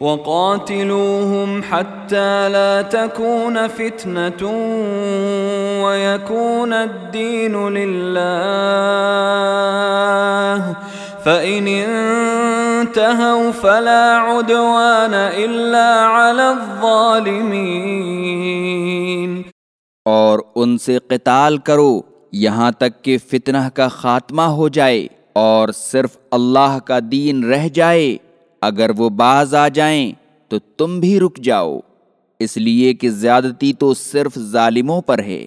وقاتلوهم حتى لا تكون فتنة ويكون الدين لله. فإن انتهوا فلا عدوان إلا على الظالمين. اور ان سے قتال کرو یہاں تک کہ فتنہ کا خاتمہ ہو جائے اور صرف اللہ کا دین رہ جائے۔ اگر وہ باز آ جائیں تو تم بھی رک جاؤ، اس لیے کہ زیادتی تو صرف ظالموں پر ہے۔